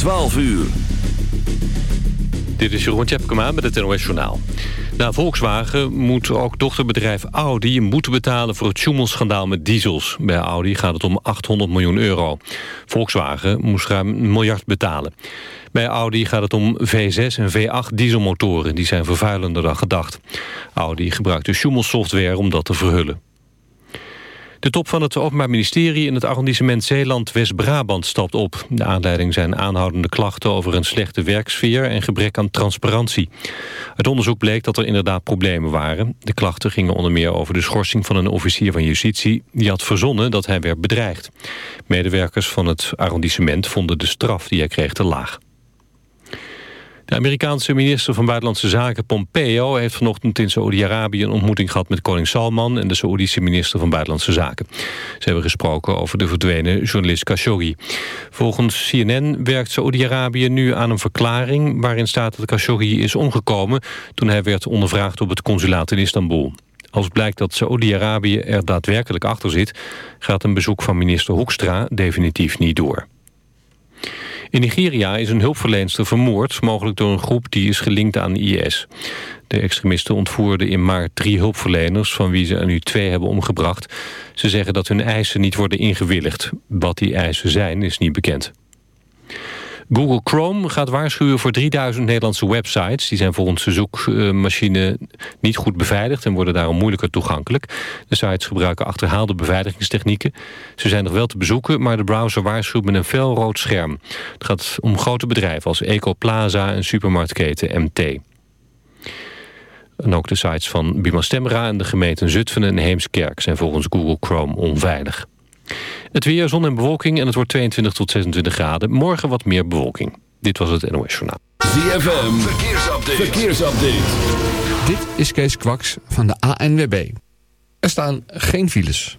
12 uur. Dit is Jeroen Tjepkema met het NOS Journaal. Na Volkswagen moet ook dochterbedrijf Audi boete betalen... voor het Schumel-schandaal met diesels. Bij Audi gaat het om 800 miljoen euro. Volkswagen moest ruim een miljard betalen. Bij Audi gaat het om V6 en V8 dieselmotoren. Die zijn vervuilender dan gedacht. Audi gebruikt de Schumel-software om dat te verhullen. De top van het Openbaar Ministerie in het arrondissement Zeeland-West-Brabant stapt op. De aanleiding zijn aanhoudende klachten over een slechte werksfeer en gebrek aan transparantie. Het onderzoek bleek dat er inderdaad problemen waren. De klachten gingen onder meer over de schorsing van een officier van justitie... die had verzonnen dat hij werd bedreigd. Medewerkers van het arrondissement vonden de straf die hij kreeg te laag. De Amerikaanse minister van Buitenlandse Zaken Pompeo... heeft vanochtend in Saoedi-Arabië een ontmoeting gehad met koning Salman... en de Saoedische minister van Buitenlandse Zaken. Ze hebben gesproken over de verdwenen journalist Khashoggi. Volgens CNN werkt Saoedi-Arabië nu aan een verklaring... waarin staat dat Khashoggi is omgekomen... toen hij werd ondervraagd op het consulaat in Istanbul. Als blijkt dat Saoedi-Arabië er daadwerkelijk achter zit... gaat een bezoek van minister Hoekstra definitief niet door. In Nigeria is een hulpverlenster vermoord, mogelijk door een groep die is gelinkt aan IS. De extremisten ontvoerden in maart drie hulpverleners, van wie ze er nu twee hebben omgebracht. Ze zeggen dat hun eisen niet worden ingewilligd. Wat die eisen zijn, is niet bekend. Google Chrome gaat waarschuwen voor 3000 Nederlandse websites. Die zijn volgens de zoekmachine niet goed beveiligd... en worden daarom moeilijker toegankelijk. De sites gebruiken achterhaalde beveiligingstechnieken. Ze zijn nog wel te bezoeken, maar de browser waarschuwt met een felrood scherm. Het gaat om grote bedrijven als Ecoplaza en supermarktketen MT. En ook de sites van Bima Stemra en de gemeenten Zutphen en Heemskerk... zijn volgens Google Chrome onveilig. Het weer, zon en bewolking en het wordt 22 tot 26 graden. Morgen wat meer bewolking. Dit was het NOS Journaal. ZFM, verkeersupdate. verkeersupdate. Dit is Kees Kwaks van de ANWB. Er staan geen files.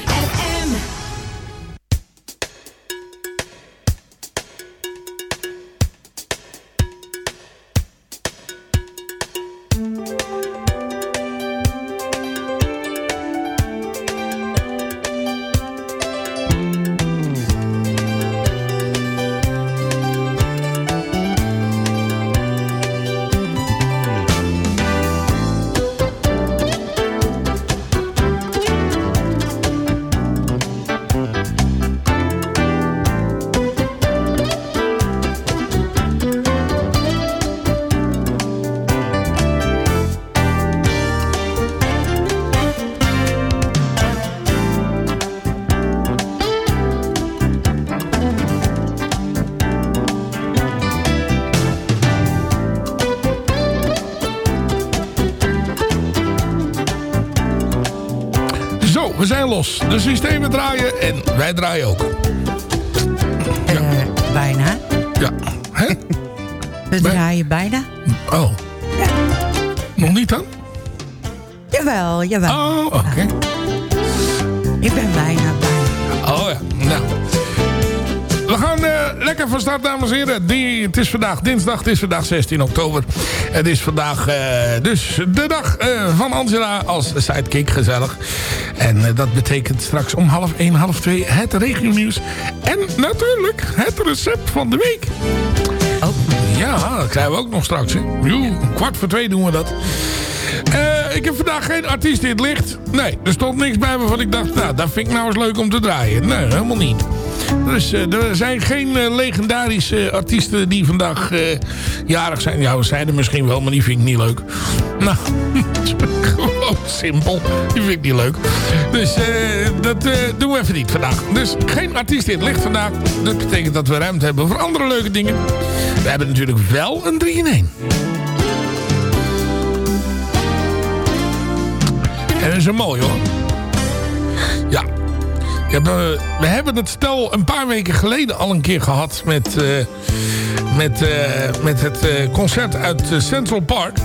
Systemen draaien en wij draaien ook. Eh, bijna. Ja. Hè? We Bij- draaien bijna. Oh. Nog niet dan? Jawel, jawel. Oh, oké. Ik ben bijna, bijna. Oh ja, nou. We gaan eh, lekker van start, dames en heren. Die, het is vandaag dinsdag, het is vandaag 16 oktober. Het is vandaag eh, dus de dag van Angela als sidekick, gezellig. En eh, dat betekent straks om half 1, half 2 het regionieuws. En natuurlijk het recept van de week. Oh. Ja, dat krijgen we ook nog straks. Hè. Joe, kwart voor twee doen we dat. Eh, ik heb vandaag geen artiest in het licht. Nee, er stond niks bij waarvan ik dacht... nou, dat vind ik nou eens leuk om te draaien. Nee, helemaal niet. Dus eh, er zijn geen eh, legendarische artiesten die vandaag eh, jarig zijn. Ja, we zijn er misschien wel, maar die vind ik niet leuk. Nou, gewoon simpel. Die vind ik niet leuk. Dus dat doen we even niet vandaag. Dus geen artiest in het licht vandaag. Dat betekent dat we ruimte hebben voor andere leuke dingen. We hebben natuurlijk wel een 3 in 1. En dat is een mooi hoor. Ja. Eh, we hebben het stel een paar weken geleden al een keer gehad met, eh, met, eh, met het eh, concert uit Central Park.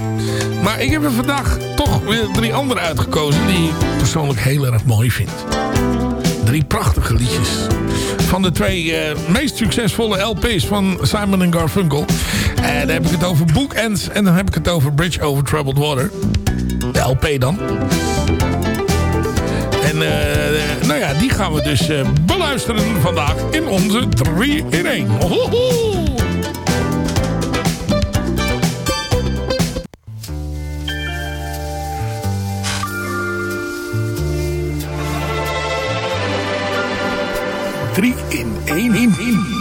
Maar ik heb er vandaag toch weer drie andere uitgekozen die ik persoonlijk heel erg mooi vind. Drie prachtige liedjes. Van de twee meest succesvolle LP's van Simon Garfunkel. En dan heb ik het over Bookends en dan heb ik het over Bridge Over Troubled Water. De LP dan. En eh, nou ja, die gaan we dus eh, beluisteren vandaag in onze 3 in 1. Ohoho! Drie in één in in.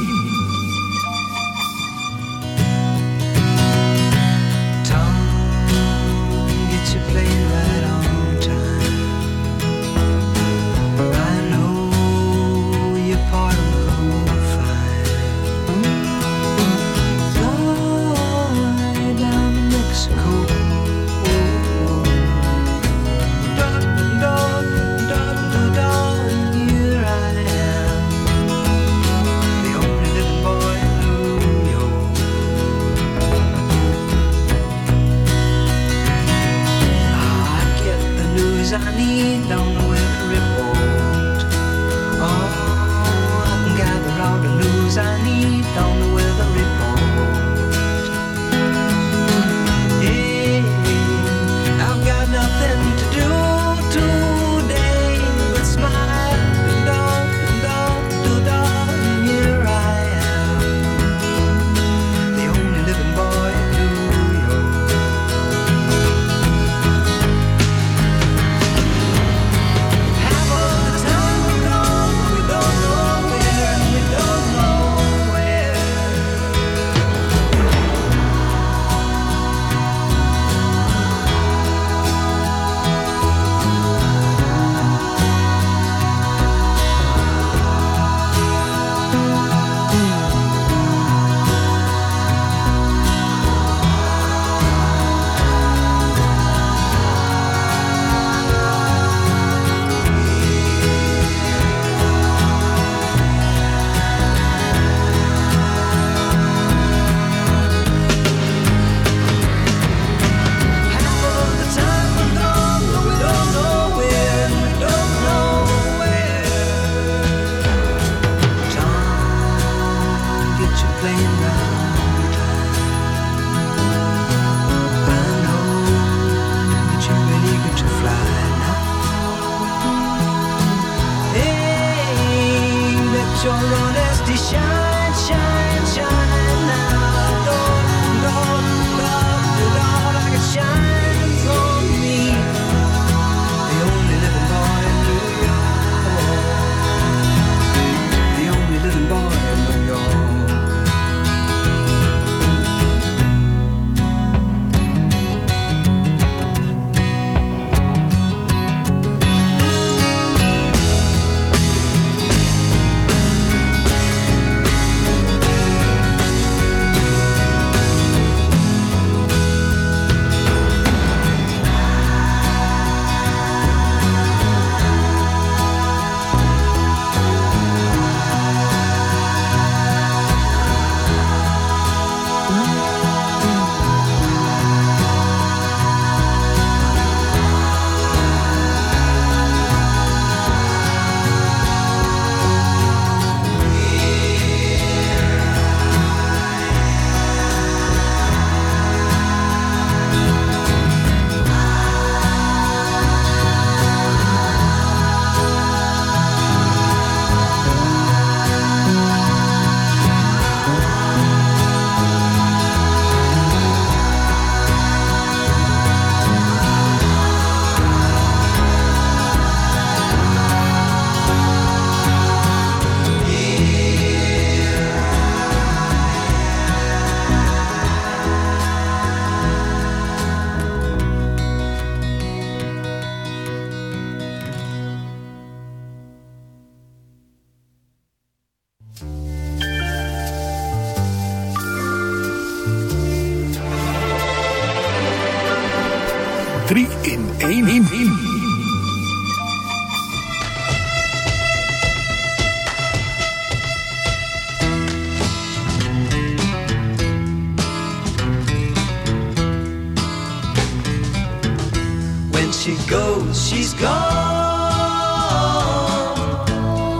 Goes, she's gone.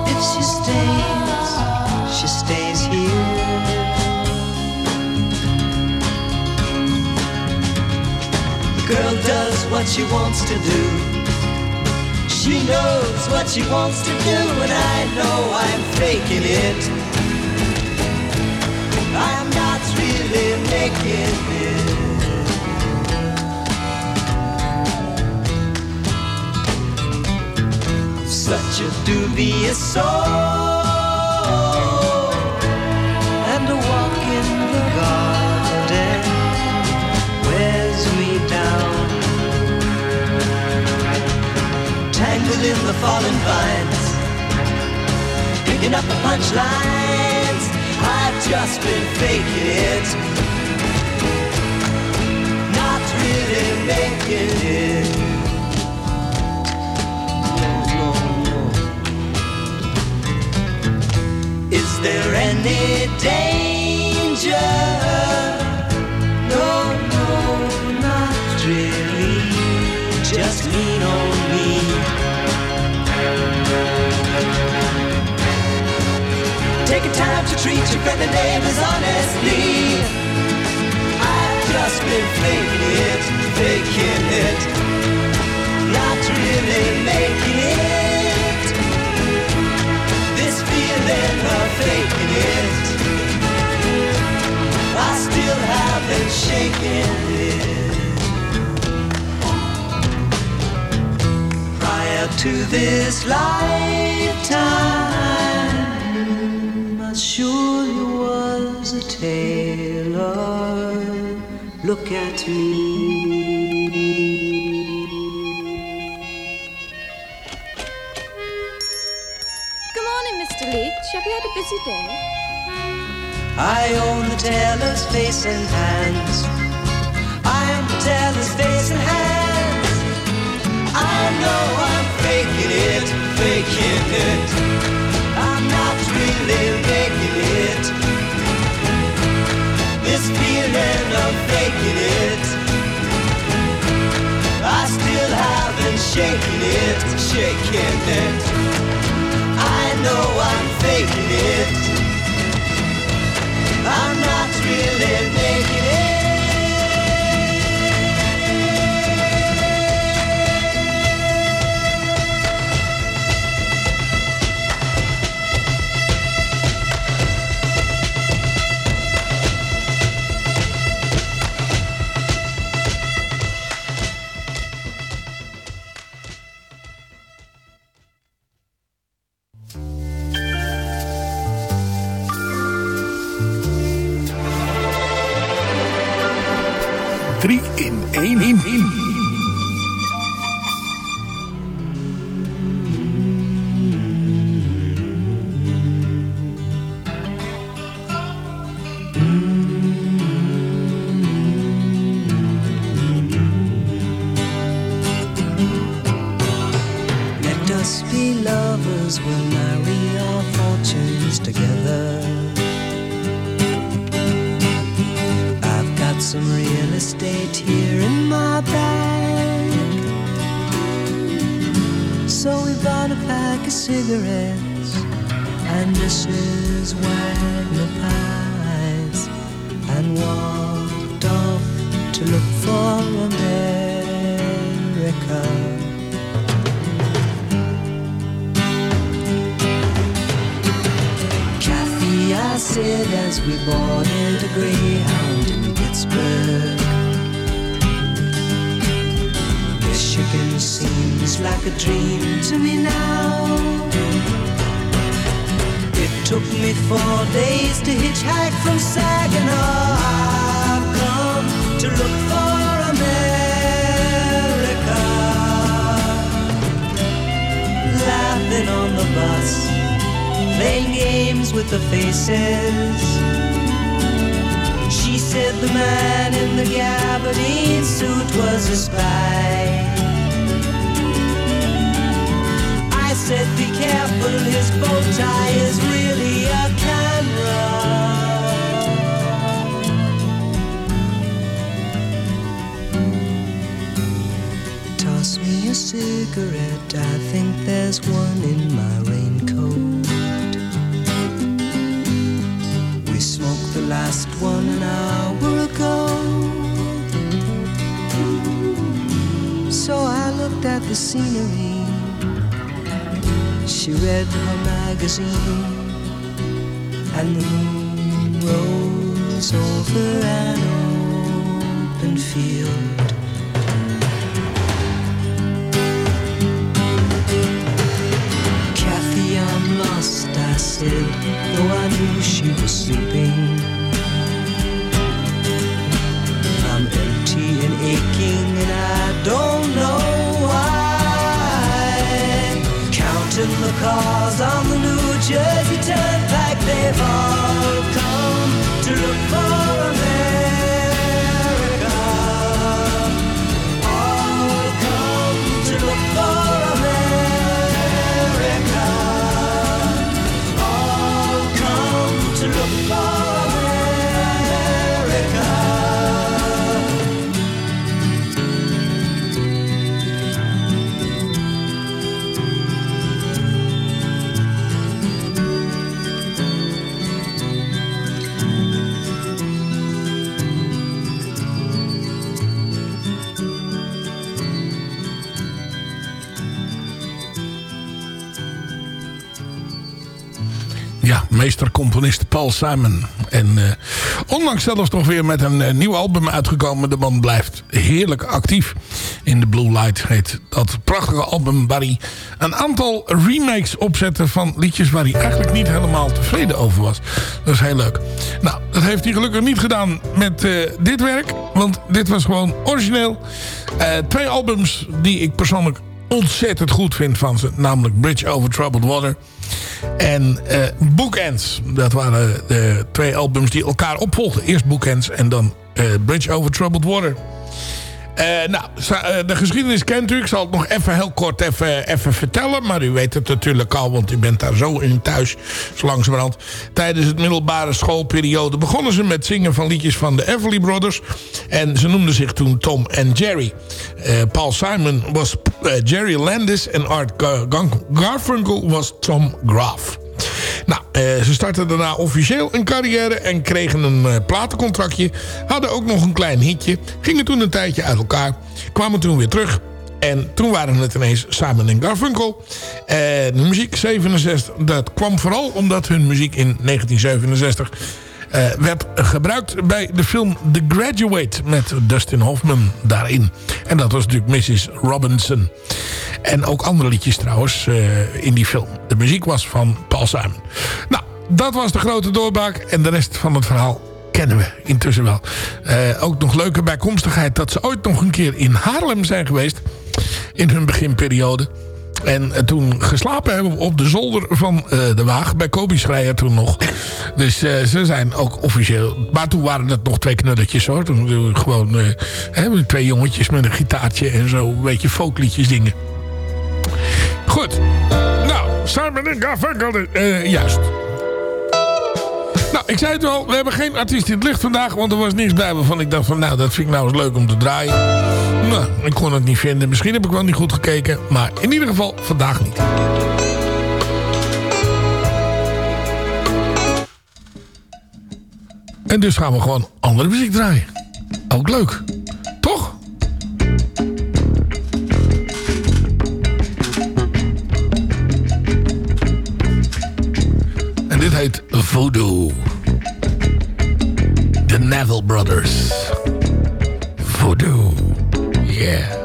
If she stays, she stays here. The girl does what she wants to do. She knows what she wants to do, and I know I'm faking it. I'm not really making it. Such a dubious soul. And a walk in the garden wears me down. Tangled in the fallen vines picking up the punchlines. I've just been faking it. Not really making it there any danger? No, no, not really. Just lean on me. Take time to treat your friendly neighbors honestly. I've just been faking it, faking it. Not really making it feeling of faking it. I still haven't shaken it. Prior to this lifetime, I surely was a tailor. Look at me. Have you? I own the tailor's face and hands. I am the tailor's face and hands. I know I'm faking it, faking it. I'm not really making it. This feeling of faking it. I still haven't shaken it, shaken it. Know I'm faking it. I'm not really making it. Marry our fortunes together. I've got some real estate here in my bag. So we bought a pack of cigarettes and Mrs. Wagner pies and walked off to look for America. I said as we boarded a Greyhound in Pittsburgh. Michigan seems like a dream to me now. It took me four days to hitchhike from Saginaw. I've come to look for America. Laughing on the bus playing games with the faces. She said the man in the gabardine suit was a spy. I said, be careful, his bow tie is really a camera. Toss me a cigarette, I think there's one in my raincoat. Last one an hour ago. So I looked at the scenery. She read her magazine, and the moon rose over an open field. Kathy, I'm lost, I said, though I knew she was sleeping. cause I'm the new Jersey town. Meestercomponist Paul Simon. En eh, onlangs zelfs nog weer met een eh, nieuw album uitgekomen. De man blijft heerlijk actief. In The Blue Light heet dat prachtige album... waar hij een aantal remakes opzette van liedjes... waar hij eigenlijk niet helemaal tevreden over was. Dat is heel leuk. Nou, dat heeft hij gelukkig niet gedaan met eh, dit werk. Want dit was gewoon origineel. Twee albums die ik persoonlijk ontzettend goed vind van ze. Namelijk Bridge Over Troubled Water... En eh Bookends. Dat waren de twee albums die elkaar opvolgden. Eerst Bookends en dan eh, Bridge Over Troubled Water. Eh, nou, eh, de geschiedenis kent u. Ik zal het nog even heel kort even, even vertellen. Maar u weet het natuurlijk al, want u bent daar zo in thuis. Zo langzamerhand. Tijdens het middelbare schoolperiode begonnen ze met zingen van liedjes van de Everly Brothers. En ze noemden zich toen Tom en Jerry. Eh, Paul Simon was Jerry Landis en Art Gar- Garfunkel was Tom Graff. Nou, eh, ze startten daarna officieel een carrière en kregen een eh, platencontractje. Hadden ook nog een klein hitje. Gingen toen een tijdje uit elkaar. Kwamen toen weer terug. En toen waren het ineens Simon en Garfunkel. En de muziek 67, dat kwam vooral omdat hun muziek in 1967 eh, werd gebruikt bij de film The Graduate met Dustin Hoffman daarin. En dat was natuurlijk Mrs. Robinson. En ook andere liedjes trouwens eh, in die film. De muziek was van Paul Simon. Nou, dat was de grote doorbraak. En de rest van het verhaal kennen we intussen wel. Eh, ook nog leuke bijkomstigheid dat ze ooit nog een keer in Haarlem zijn geweest. In hun beginperiode. En toen geslapen hebben op de zolder van eh, de Waag. Bij Kobi Schreier toen nog. Dus eh, ze zijn ook officieel... Maar toen waren het nog twee knulletjes hoor. Toen gewoon eh, hè, twee jongetjes met een gitaartje en zo. Een beetje folkliedjes dingen. Goed. Nou, Simon en Garfunkel. juist. Ik zei het al, we hebben geen artiest in het licht vandaag, want er was niks bij waarvan ik dacht van, nou, dat vind ik nou eens leuk om te draaien. Nou, ik kon het niet vinden. Misschien heb ik wel niet goed gekeken, maar in ieder geval vandaag niet. En dus gaan we gewoon andere muziek draaien. Ook leuk. Toch? En dit heet Voodoo. The Neville Brothers. Voodoo. Yeah.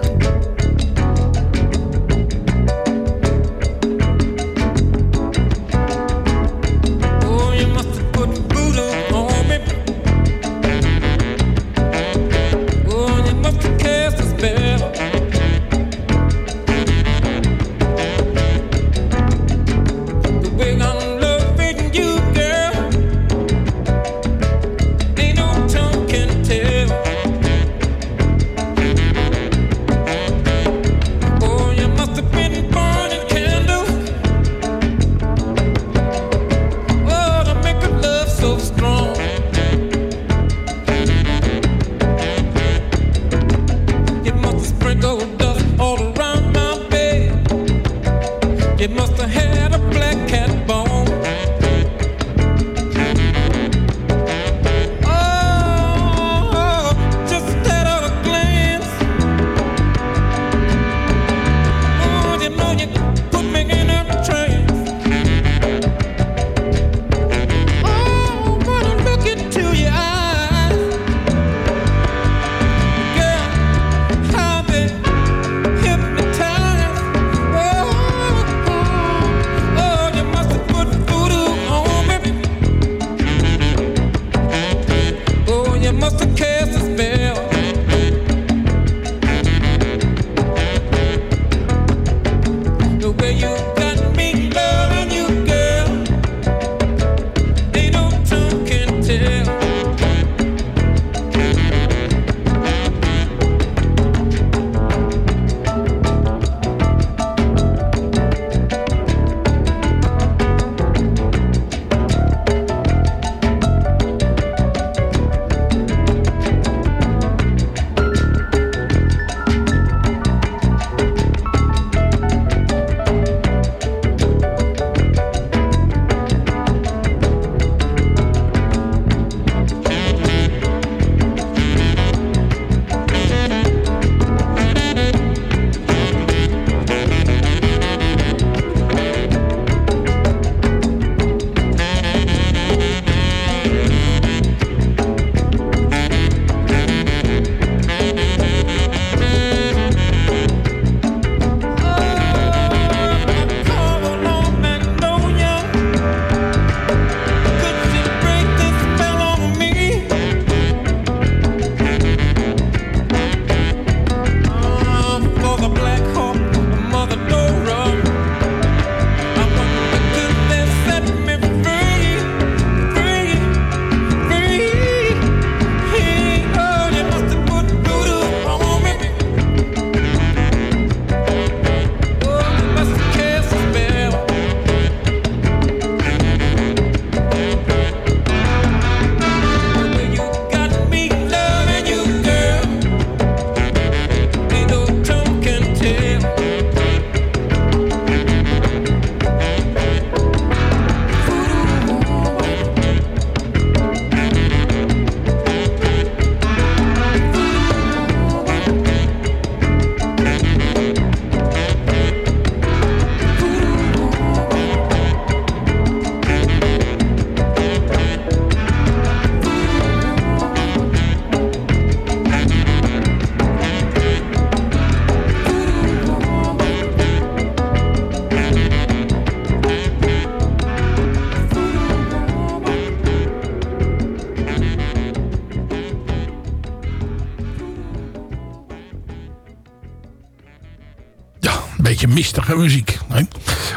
geestige muziek.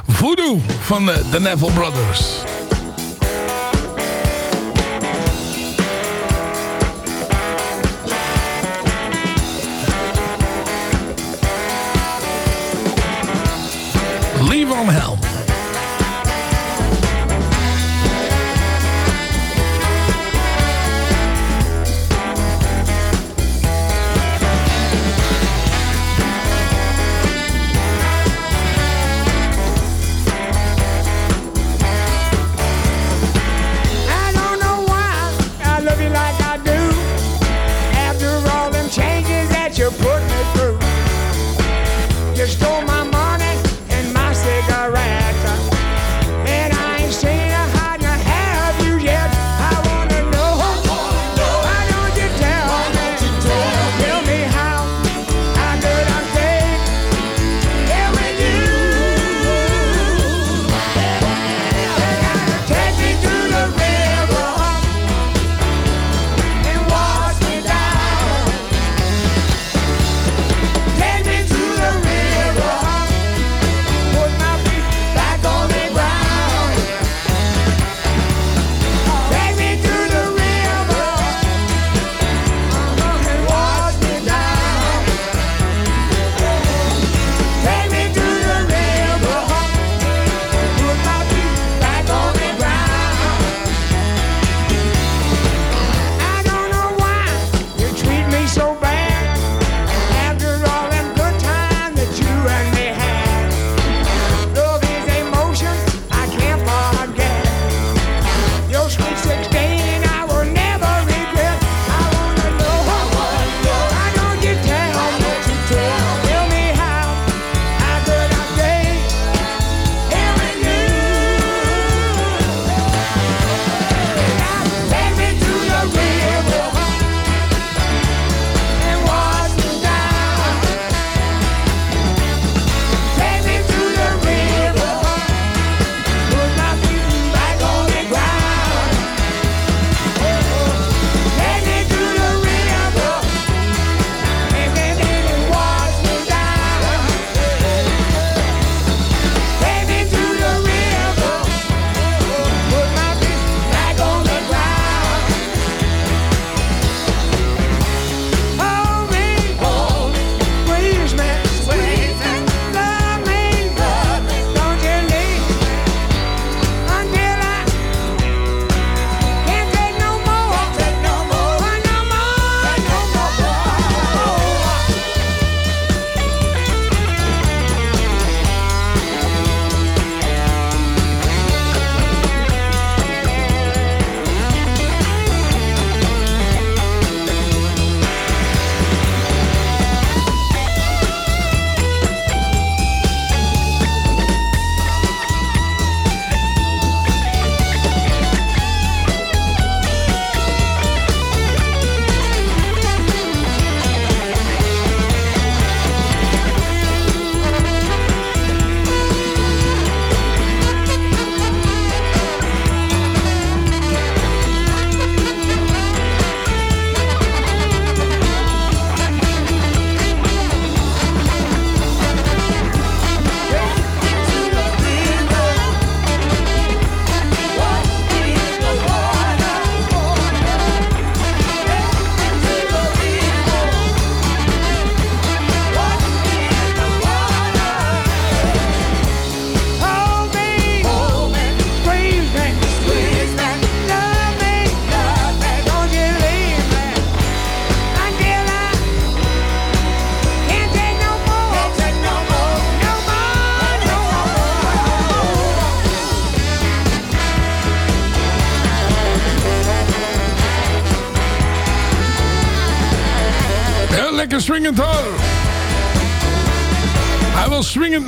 Voodoo van eh, de, de Neville Brothers.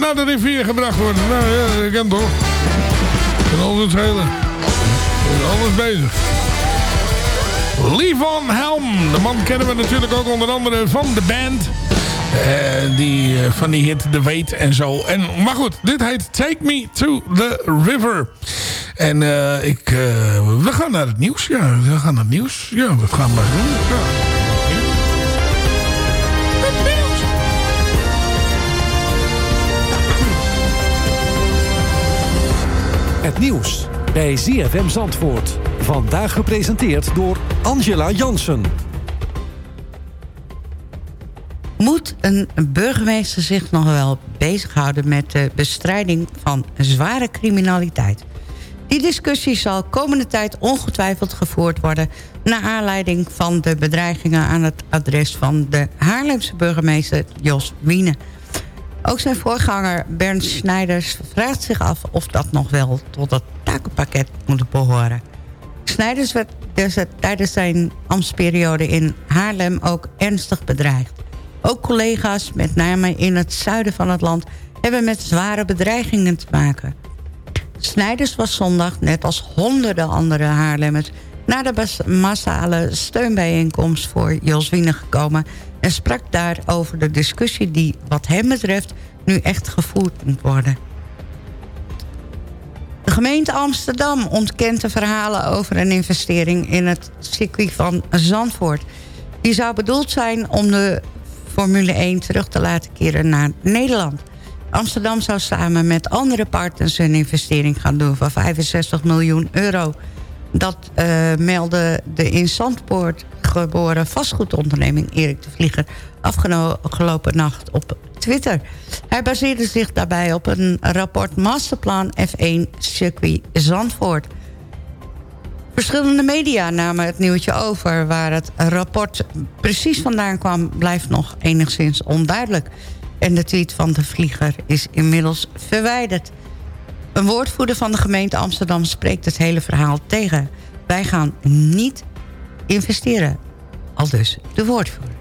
naar de rivier gebracht worden. Nou ja, dat kan toch. En altijd schelen. Eh, alles bezig. Livon Helm. De man kennen we natuurlijk ook onder andere van de band. Eh, die, eh, van die hit The Wait en zo. En, maar goed, dit heet Take Me to the River. En ik, we gaan naar het nieuws. Ja, we gaan naar het nieuws. Ja, we gaan maar doen. Ja. Het nieuws bij ZFM Zandvoort. Vandaag gepresenteerd door Angela Jansen. Moet een burgemeester zich nog wel bezighouden met de bestrijding van zware criminaliteit? Die discussie zal komende tijd ongetwijfeld gevoerd worden... naar aanleiding van de bedreigingen aan het adres van de Haarlemse burgemeester Jos Wiene. Ook zijn voorganger Bernd Snijders vraagt zich af of dat nog wel tot het takenpakket moet behoren. Snijders werd dus tijdens zijn ambtsperiode in Haarlem ook ernstig bedreigd. Ook collega's, met name in het zuiden van het land... hebben met zware bedreigingen te maken. Snijders was zondag, net als honderden andere Haarlemmers... naar de massale steunbijeenkomst voor Jos Wiener gekomen... en sprak daar over de discussie die, wat hem betreft... nu echt gevoerd moet worden. De gemeente Amsterdam ontkent de verhalen over een investering... in het circuit van Zandvoort. Die zou bedoeld zijn om de Formule 1 terug te laten keren naar Nederland. Amsterdam zou samen met andere partners een investering gaan doen... van 65 miljoen euro. Dat uh, meldde de in Zandpoort geboren vastgoedonderneming Erik de Vlieger... afgelopen nacht op Twitter. Hij baseerde zich daarbij op een rapport Masterplan F1 Circuit Zandvoort... Verschillende media namen het nieuwtje over. Waar het rapport precies vandaan kwam, blijft nog enigszins onduidelijk. En de tweet van de vlieger is inmiddels verwijderd. Een woordvoerder van de gemeente Amsterdam spreekt het hele verhaal tegen. Wij gaan niet investeren. Al dus de woordvoerder.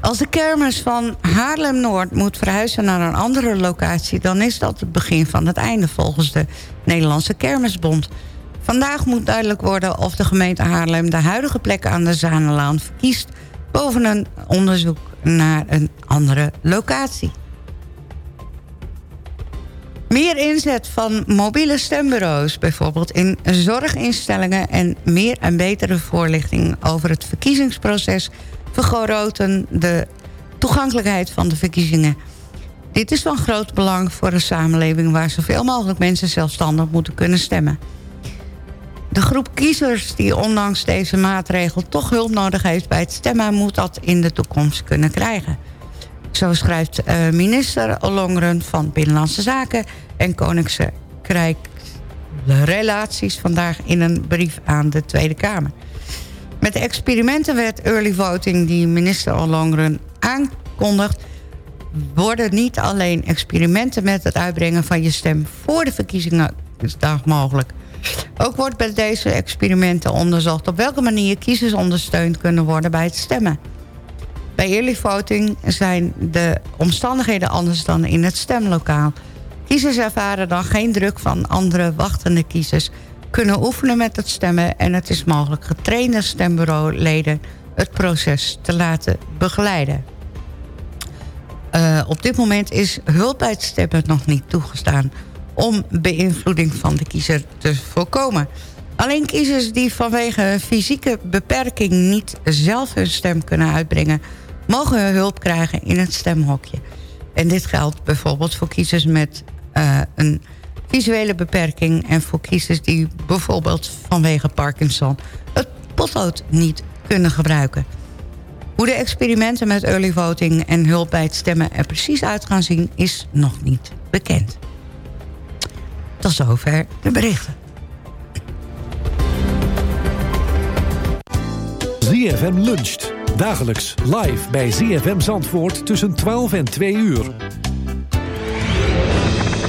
Als de kermis van Haarlem-Noord moet verhuizen naar een andere locatie... dan is dat het begin van het einde volgens de Nederlandse Kermisbond. Vandaag moet duidelijk worden of de gemeente Haarlem... de huidige plek aan de Zanelaan verkiest... boven een onderzoek naar een andere locatie. Meer inzet van mobiele stembureaus, bijvoorbeeld in zorginstellingen... en meer en betere voorlichting over het verkiezingsproces vergroten de toegankelijkheid van de verkiezingen. Dit is van groot belang voor een samenleving... waar zoveel mogelijk mensen zelfstandig moeten kunnen stemmen. De groep kiezers die ondanks deze maatregel toch hulp nodig heeft bij het stemmen... moet dat in de toekomst kunnen krijgen. Zo schrijft uh, minister Ollongren van Binnenlandse Zaken... en Koninkrijk Relaties vandaag in een brief aan de Tweede Kamer. Met de experimentenwet early voting die minister Ollongren aankondigt... worden niet alleen experimenten met het uitbrengen van je stem... voor de verkiezingsdag mogelijk. Ook wordt bij deze experimenten onderzocht... op welke manier kiezers ondersteund kunnen worden bij het stemmen. Bij early voting zijn de omstandigheden anders dan in het stemlokaal. Kiezers ervaren dan geen druk van andere wachtende kiezers kunnen oefenen met het stemmen... en het is mogelijk getrainde stembureauleden het proces te laten begeleiden. Uh, op dit moment is hulp bij het stemmen nog niet toegestaan... om beïnvloeding van de kiezer te voorkomen. Alleen kiezers die vanwege fysieke beperking niet zelf hun stem kunnen uitbrengen... mogen hulp krijgen in het stemhokje. En dit geldt bijvoorbeeld voor kiezers met uh, een visuele beperking... en voor kiezers die bijvoorbeeld vanwege Parkinson... het potlood niet kunnen gebruiken. Hoe de experimenten met early voting en hulp bij het stemmen er precies uit gaan zien... is nog niet bekend. Tot zover de berichten. ZFM luncht. Dagelijks live bij ZFM Zandvoort tussen 12 en 2 uur.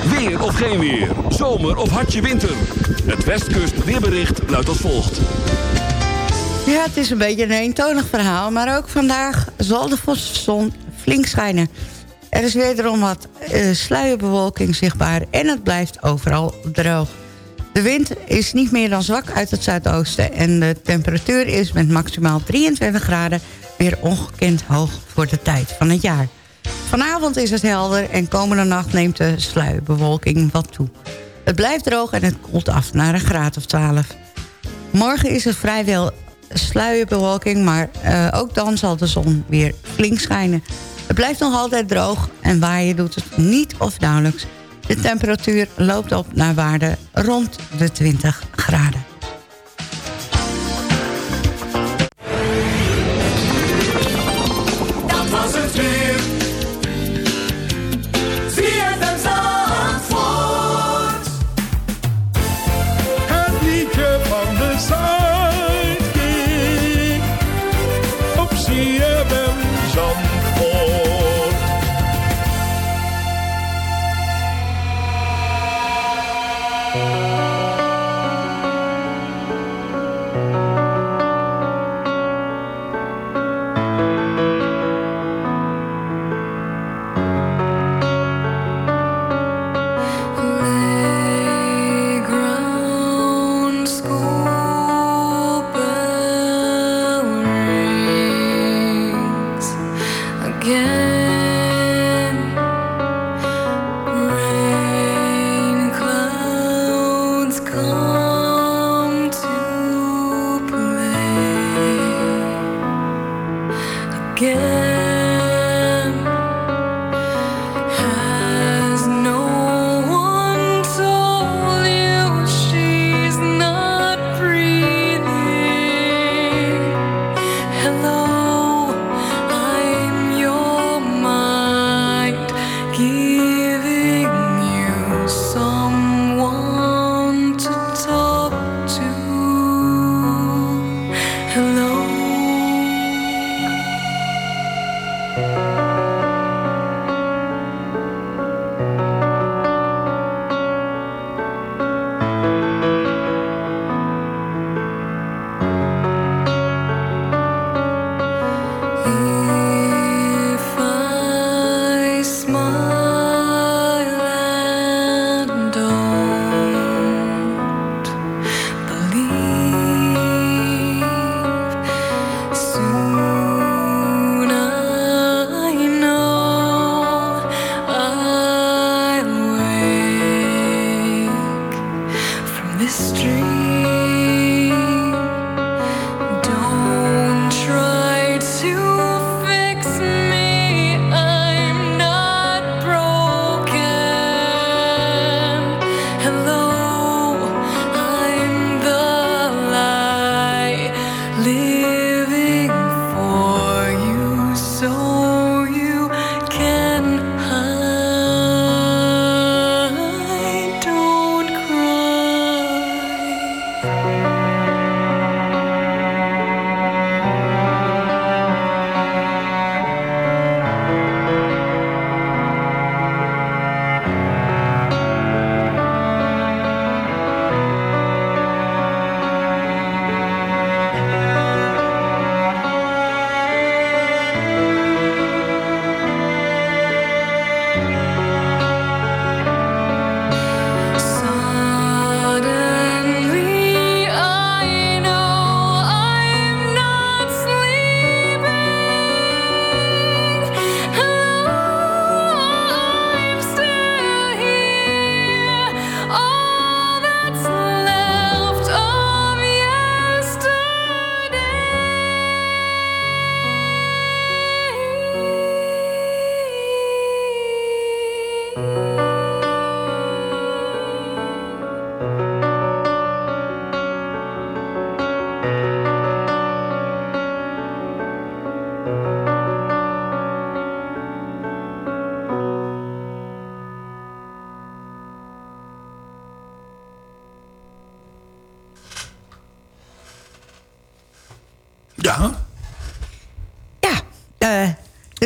Weer of geen weer. Zomer of hartje winter. Het Westkust weerbericht luidt als volgt. Ja, het is een beetje een eentonig verhaal. Maar ook vandaag zal de zon flink schijnen. Er is wederom wat uh, sluierbewolking zichtbaar. En het blijft overal droog. De wind is niet meer dan zwak uit het zuidoosten. En de temperatuur is met maximaal 23 graden weer ongekend hoog voor de tijd van het jaar. Vanavond is het helder en komende nacht neemt de sluierbewolking wat toe. Het blijft droog en het koelt af naar een graad of 12. Morgen is het vrijwel sluierbewolking, maar eh, ook dan zal de zon weer flink schijnen. Het blijft nog altijd droog en waaien doet het niet of nauwelijks. De temperatuur loopt op naar waarde rond de 20 graden.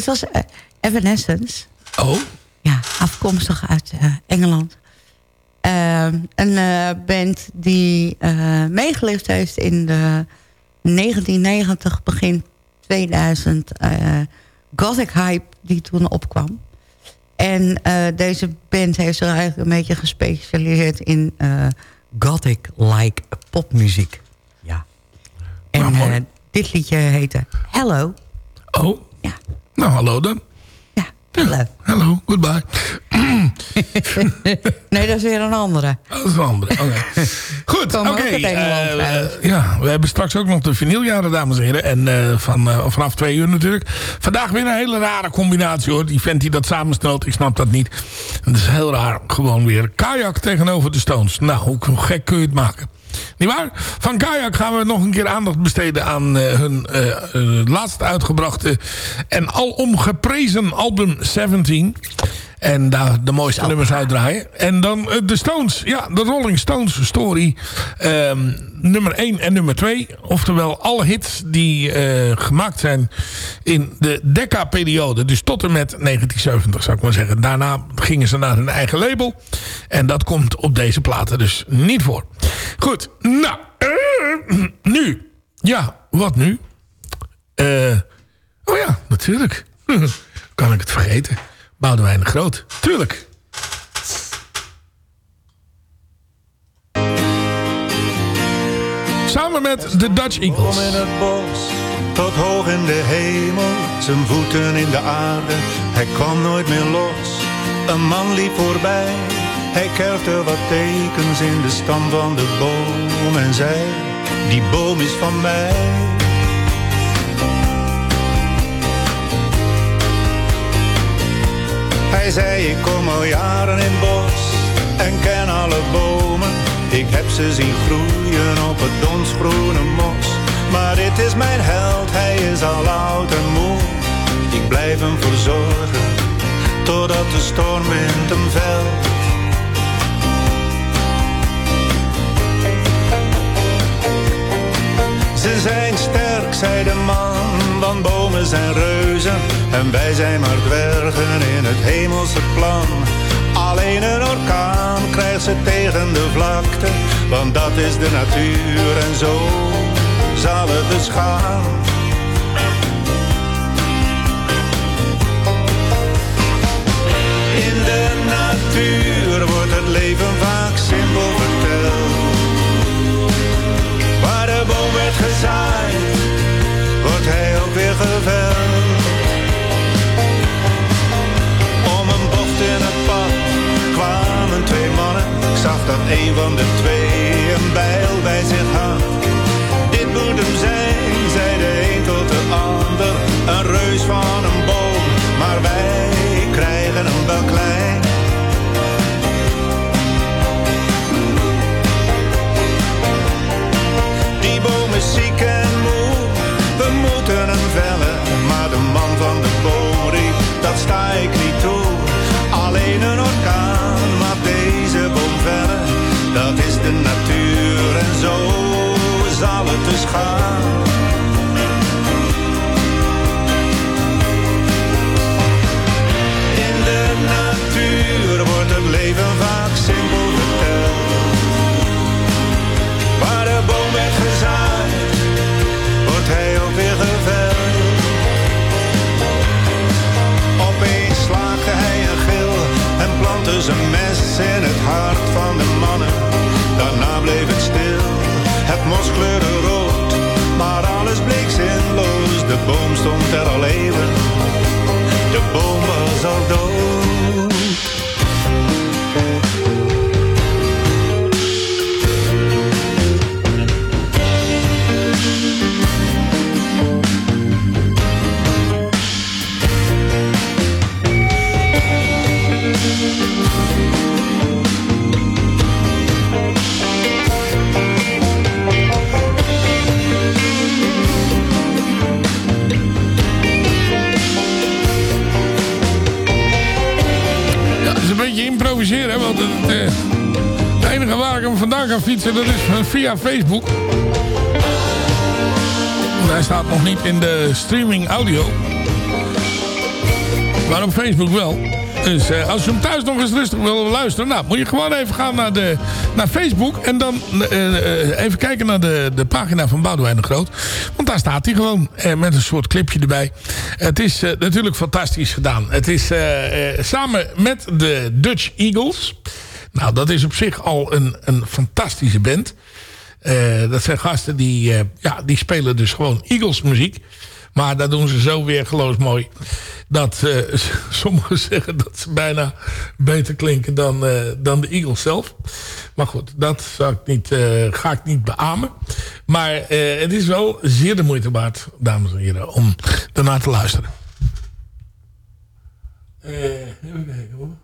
Dit was eh, Evanescence. Oh? Ja, afkomstig uit eh, Engeland. Eh, een band die meegeleefd heeft in de 1990, begin 2000 gothic hype die toen opkwam. En deze band heeft zich eigenlijk een beetje gespecialiseerd in gothic-like popmuziek. Ja. En dit liedje heette Hello. Oh. Ja. Nou, hallo dan. Ja, hallo. Hallo, goodbye. nee, dat is weer een andere. Dat is een andere, oké. Okay. Goed, oké. Eh, okay. Eh, ja, we hebben straks ook nog de vinyljaren, dames en heren. En eh, van, vanaf twee uur natuurlijk. Vandaag weer een hele rare combinatie, hoor. Die vent die dat samenstelt, ik snap dat niet. Het is heel raar. Gewoon weer kajak tegenover de Stones. Nou, hoe gek kun je het maken? Niet waar? Van Kajak gaan we nog een keer aandacht besteden aan eh, hun eh, eh, laatst uitgebrachte en alom geprezen album 17. En daar de mooiste nummers uitdraaien. En dan eh, de Stones. Ja, de Rolling Stones story. Ehm, nummer 1 en nummer 2. Oftewel alle hits die eh, gemaakt zijn in de Decca-periode. Dus tot en met 1970 zou ik maar zeggen. Daarna gingen ze naar hun eigen label. En dat komt op deze platen dus niet voor. Goed, nou. eh, nu. Ja, wat nu? Oh ja, natuurlijk. kan ik het vergeten. Boudewijn de Groot. Tuurlijk. Samen met de Dutch Eagles. Kom in het bos, tot hoog in de hemel, zijn voeten in de aarde, hij kwam nooit meer los. Een man liep voorbij, hij kerfde wat tekens in de stam van de boom en zei, die boom is van mij. Hij zei, ik kom al jaren in bos en ken alle bomen. Ik heb ze zien groeien op het donsgroene mos. Maar dit is mijn held, hij is al oud en moe. Ik blijf hem verzorgen, totdat de stormwind hem velt. Ze zijn sterk, zei de En wij zijn maar dwergen in het hemelse plan. Alleen een orkaan krijgt ze tegen de vlakte. Want dat is de natuur en zo zal het dus gaan. In de natuur wordt het leven vaak simpel verteld. Waar de boom werd gezaaid, wordt hij ook weer geveld. Dat een van de twee een bijl bij zich had. Dit moet hem zijn, zei de een tot de ander. Een reus van een boom, maar wij krijgen hem wel klein. Die boom is ziek en moe, we moeten hem vellen. Maar de man van de boom riep, dat sta ik niet toe. Alleen een de natuur en zo zal het dus gaan. In de natuur wordt het leven vaak simpel verteld. Waar de boom werd gezaaid, wordt hij ook weer geveld. Opeens slaakte hij een gil en plantte zijn mes in het hart van de mannen. Daarna bleef het stil, het mos kleurde rood, maar alles bleek zinloos. De boom stond er al eeuwen, de boom was al dood. Dat is via Facebook. Hij staat nog niet in de streaming audio. Maar op Facebook wel. Dus eh, als je hem thuis nog eens rustig wil luisteren... Nou, moet je gewoon even gaan naar, de, naar Facebook... en dan eh, eh, even kijken naar de, de pagina van Boudewijn de Groot. Want daar staat hij gewoon eh, met een soort clipje erbij. Het is eh, natuurlijk fantastisch gedaan. Het is eh, eh, samen met de Dutch Eagles... Nou, dat is op zich al een, een fantastische band. Eh, dat zijn gasten die, eh, ja, die spelen dus gewoon Eagles muziek. Maar dat doen ze zo weergeloos mooi. Dat eh, sommigen zeggen dat ze bijna beter klinken dan, dan de Eagles zelf. Maar goed, dat zou ik niet, ga ik niet beamen. Maar het is wel zeer de moeite waard, dames en heren, om daarna te luisteren. even kijken hoor.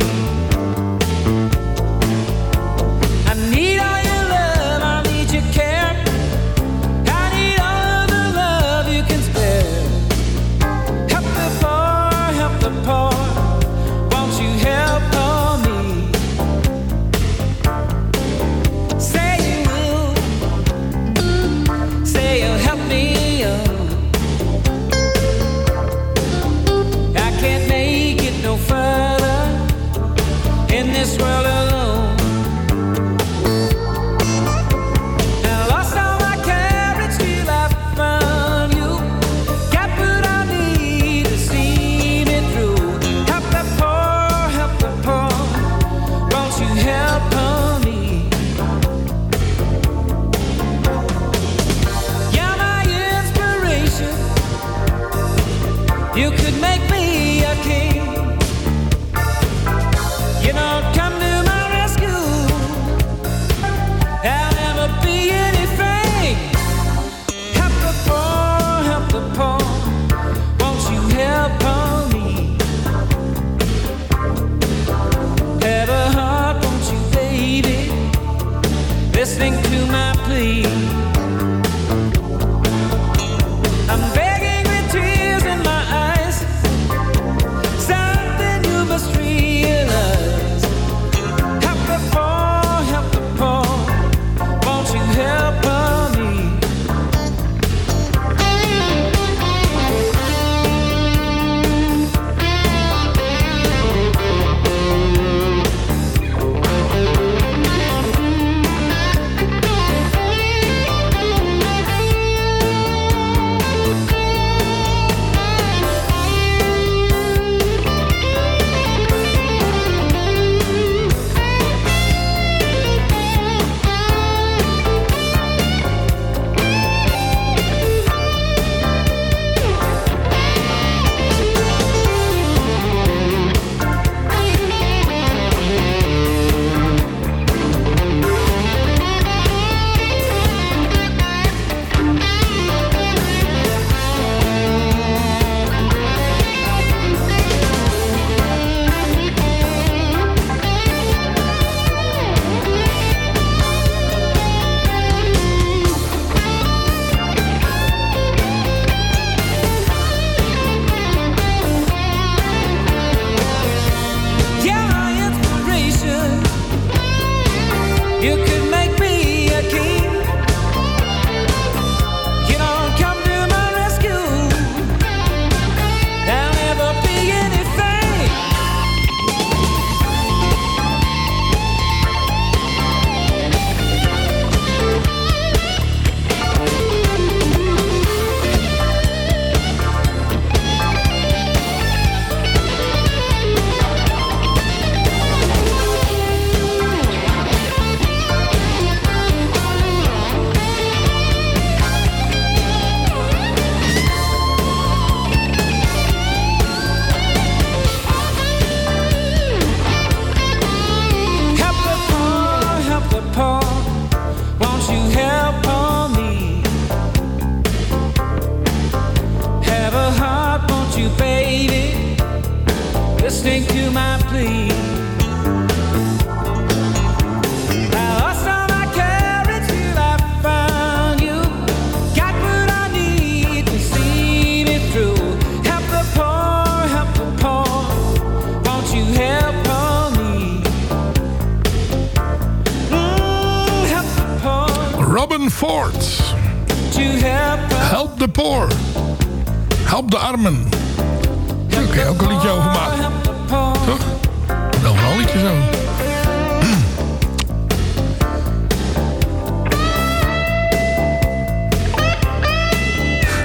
the poor. Help de armen. Daar kun je ook een liedje over maken. Toch? Een liedje zo.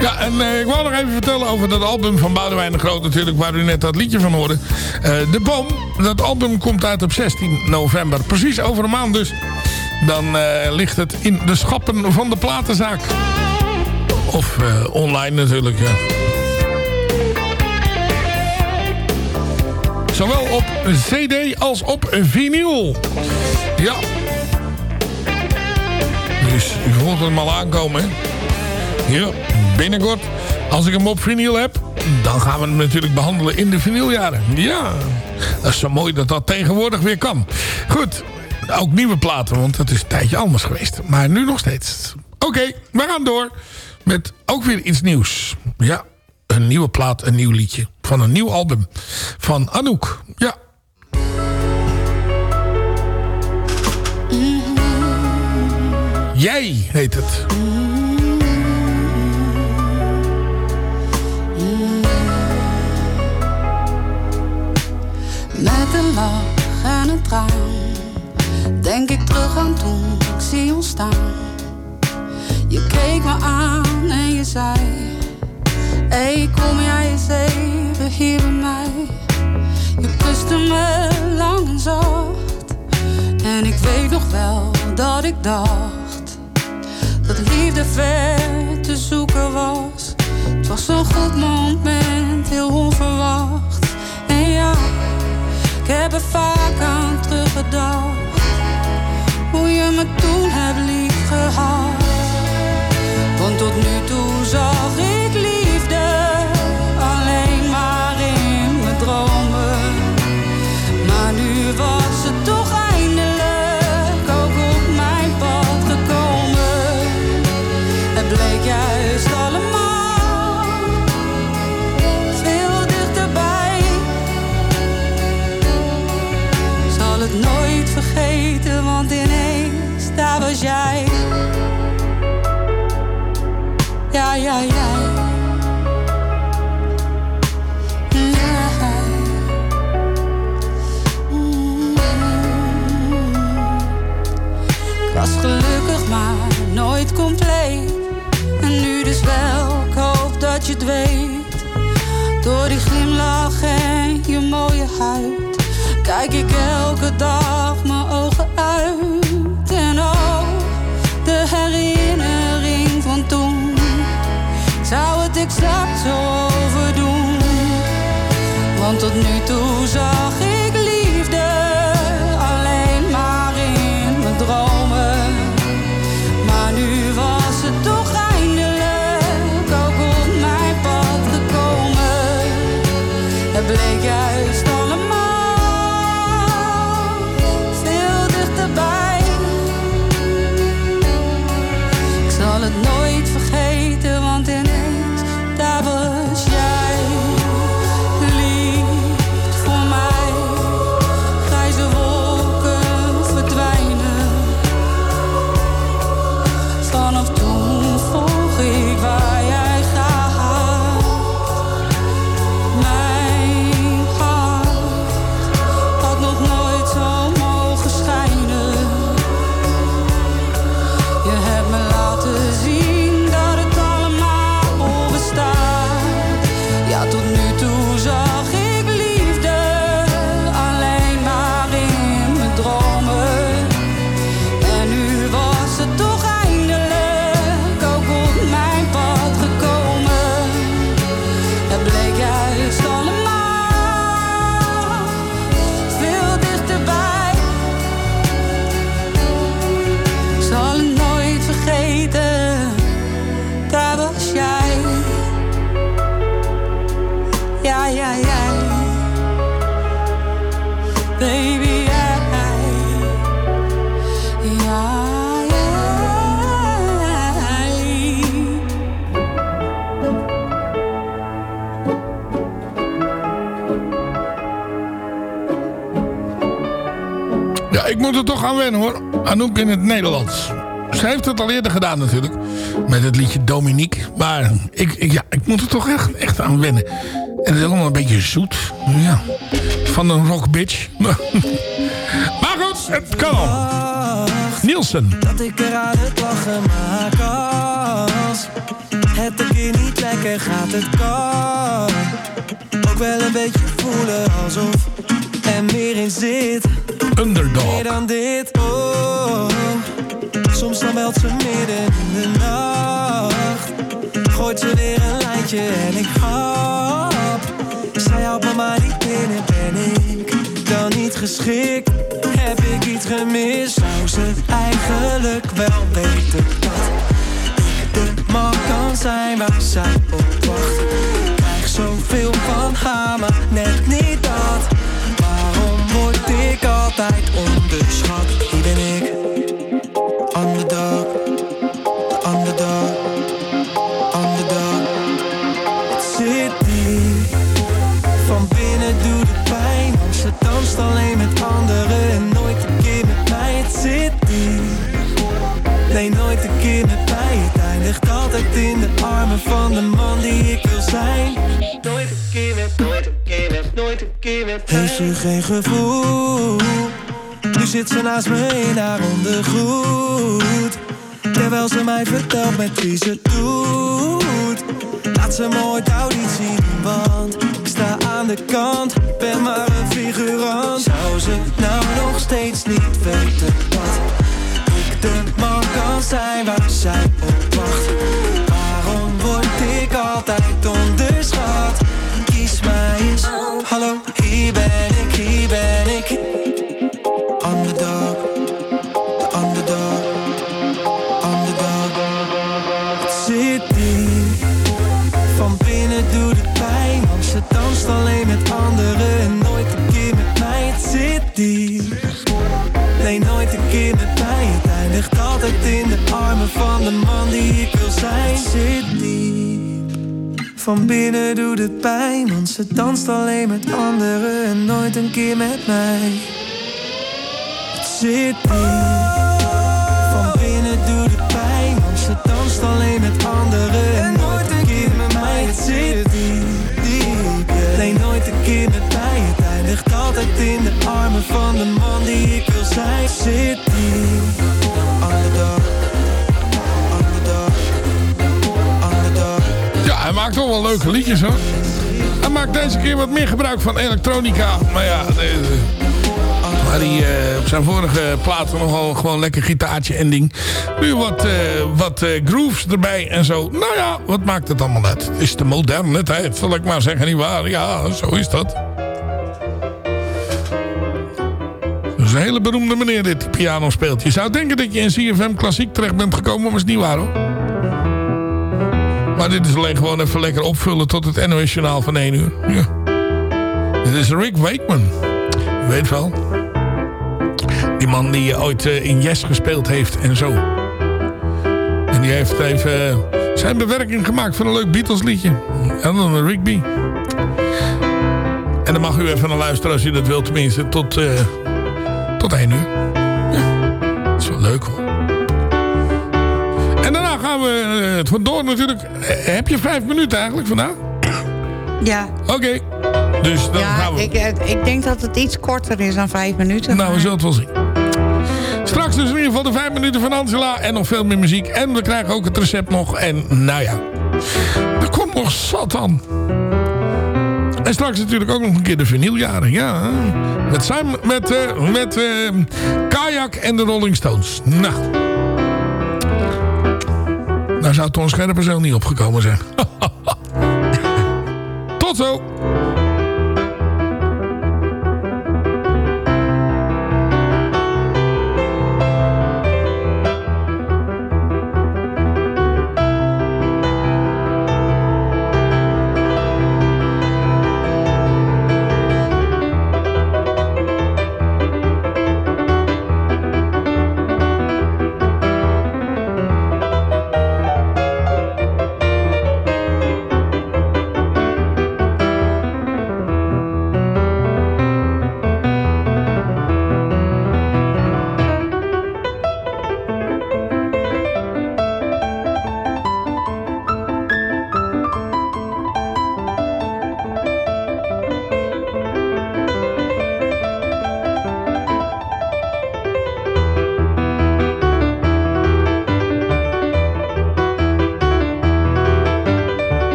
Ja, en eh, ik wou nog even vertellen over dat album van Boudewijn de Groot natuurlijk, waar u net dat liedje van hoorde. Eh, de Boom, dat album komt uit op 16 november. Precies over een maand dus. Dan eh, ligt het in de schappen van de platenzaak. Of eh, online natuurlijk. Zowel op cd als op vinyl. Ja. Dus u voelt hem al aankomen? Ja, binnenkort. Als ik hem op vinyl heb, dan gaan we hem natuurlijk behandelen in de vinyljaren. Ja, dat is zo mooi dat dat tegenwoordig weer kan. Goed, ook nieuwe platen, want dat is een tijdje anders geweest. Maar nu nog steeds. Oké, we gaan door met ook weer iets nieuws. Ja, een nieuwe plaat, een nieuw liedje. Van een nieuw album van Anouk. Ja. Jij heet het. Met een lach en een traan Denk ik terug aan toen ik zie ons staan Je keek me aan en je zei Hey kom jij eens even hier bij mij? Je kuste me lang en zacht En ik weet nog wel dat ik dacht Dat liefde ver te zoeken was. Het was zo'n goed moment, heel onverwacht. En ja ik heb er vaak aan teruggedacht. Hoe je me toen hebt lief gehad tot nu toe zag ik elke dag mijn ogen uit. En oh, de herinnering van toen Zou het exact zo overdoen Want tot nu toe zag Anouk in het Nederlands. Ze heeft het al eerder gedaan natuurlijk. Met het liedje Dominique. Maar ik, ik, ja, ik moet er toch echt, echt aan wennen. En het is allemaal een beetje zoet. Ja. Van een rock bitch. maar goed, het kan. Nielsen. Dat ik er aan het lachen maak als Het een niet lekker gaat, het kan Ook wel een beetje voelen alsof er meer in zit Underdog Meer dan dit, oh Soms dan belt ze midden in de nacht Gooit ze weer een lijntje en ik hap Zij houdt me maar niet binnen, ben ik dan niet geschikt? Heb ik iets gemist? Zou ze eigenlijk wel weten dat ik de man kan zijn waar zij op wacht? Krijg zoveel van haar, maar net niet dat. Ik altijd onderschat? Hier ben ik, underdog, de underdog, underdog. Het zit diep, van binnen doet het pijn. Ze danst alleen met anderen en nooit een keer met mij. Het zit diep, nee nooit een keer met mij. Het eindigt altijd in de armen van de man die ik wil zijn. Nooit een keer met, Heeft ze geen gevoel? Nu zit ze naast me in haar ondergoed. Terwijl ze mij vertelt met wie ze doet. Laat ze me ooit auditie doen, want ik sta aan de kant. Ben maar een figurant. Zou ze nou nog steeds niet weten dat ik de man kan zijn waar zij op wacht? Waarom word ik altijd onderschat? Hallo, hier ben ik, hier ben ik. Van binnen doet het pijn. Want ze danst alleen met anderen en nooit een keer met mij. Het zit diep, van binnen doet het pijn. Want ze danst alleen met anderen en nooit een keer met mij. Het zit diep, nee nooit een keer met mij. Het eindigt altijd in de armen van de man die ik wil zijn. Het zit wel leuke liedjes hoor. Hij maakt deze keer wat meer gebruik van elektronica. Maar ja, maar eh, op zijn vorige platen nogal gewoon lekker gitaartje en ding. Nu wat, eh, wat eh, grooves erbij en zo. Nou ja, wat maakt het allemaal uit? Het is de moderne tijd, zal ik maar zeggen, niet waar? Ja, zo is dat. Dat is een hele beroemde meneer dit piano speelt. Je zou denken dat je in CFM Klassiek terecht bent gekomen, maar is niet waar hoor. Maar dit is alleen gewoon even lekker opvullen tot het NOS Journaal van 1 uur. Ja. Dit is Rick Wakeman. Je weet wel. Die man die ooit eh, in Yes gespeeld heeft en zo. En die heeft even eh, zijn bewerking gemaakt van een leuk Beatles liedje. En dan een Rigby. En dan mag u even naar luisteren als u dat wilt. Tenminste tot, eh, tot 1 uur. Ja. Dat is wel leuk hoor. We eh, vandoor natuurlijk. Eh, heb je vijf minuten eigenlijk vandaag? Ja. Oké. Dus dan ja, gaan we... ik, eh, ik denk dat het iets korter is dan vijf minuten. Nou, we zullen het wel zien. Straks dus in ieder geval de vijf minuten van Angela. En nog veel meer muziek. En we krijgen ook het recept nog. En nou ja. Er komt nog zat aan. En straks natuurlijk ook nog een keer de vinyljaren. Ja. Met, Simon, met, met eh, Kajak en de Rolling Stones. Nou. Daar zou Ton Scherpenzeel niet opgekomen zijn. Tot zo.